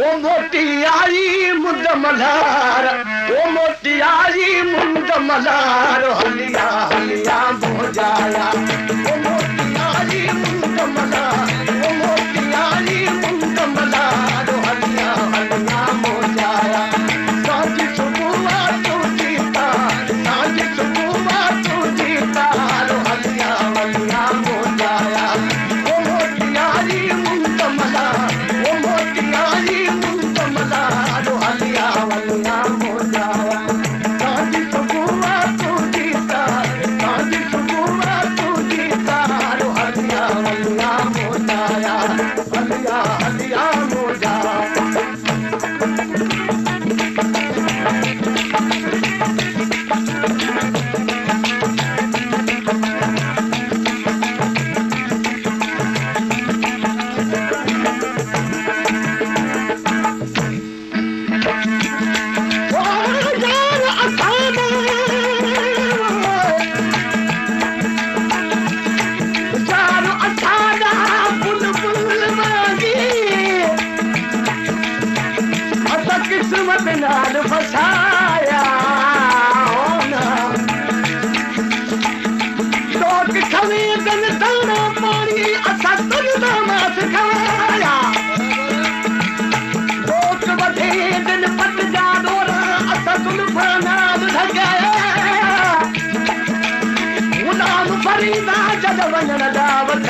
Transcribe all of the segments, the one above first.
मोटियारी मुलारो मोटियारी हलिया।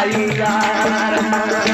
पाई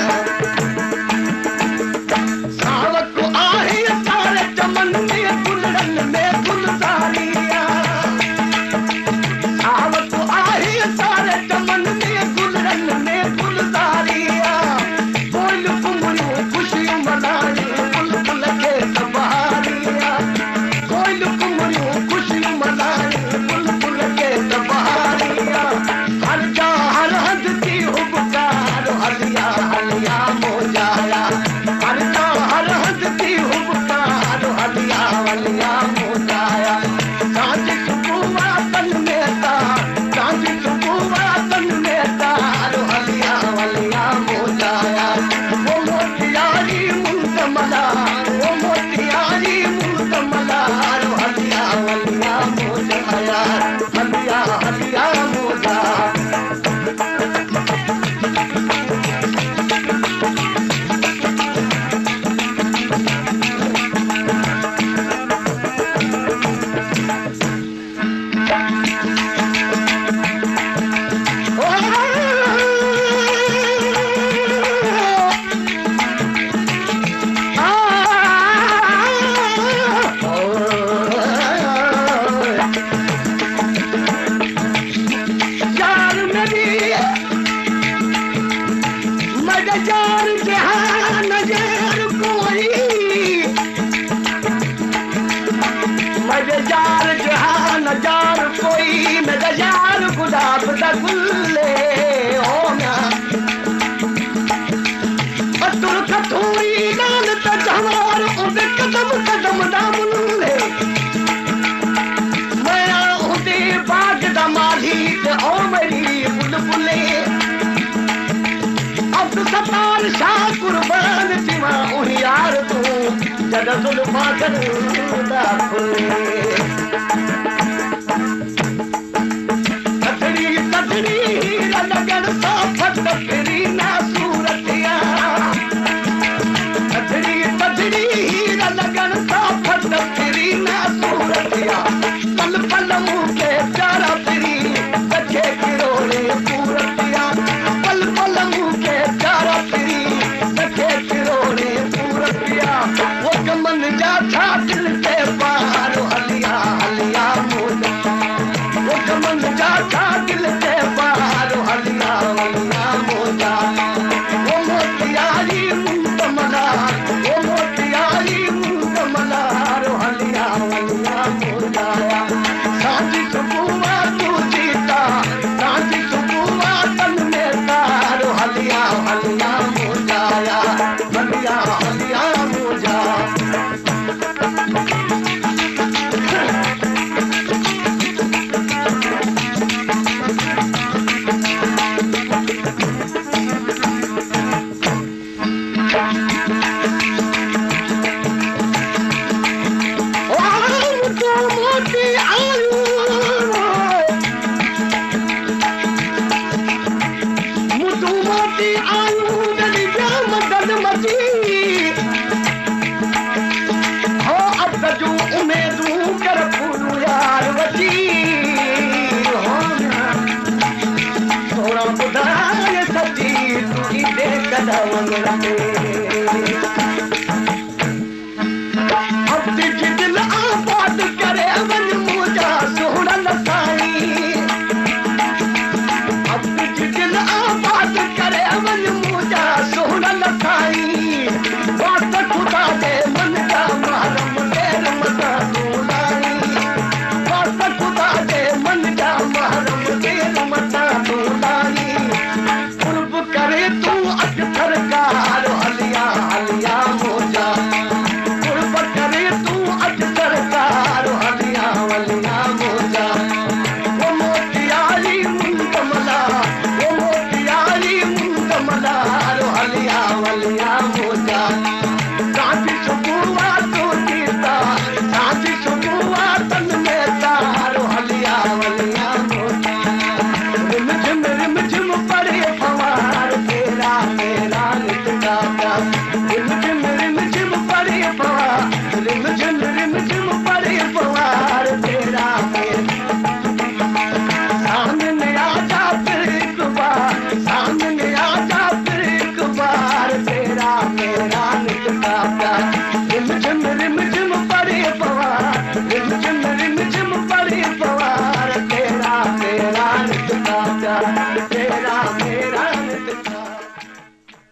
God. सपान शाह कुर्बान चिमा उन्हीं यार तो जदा सुल्मा कर दाफ़े कतरी कतरी मंगला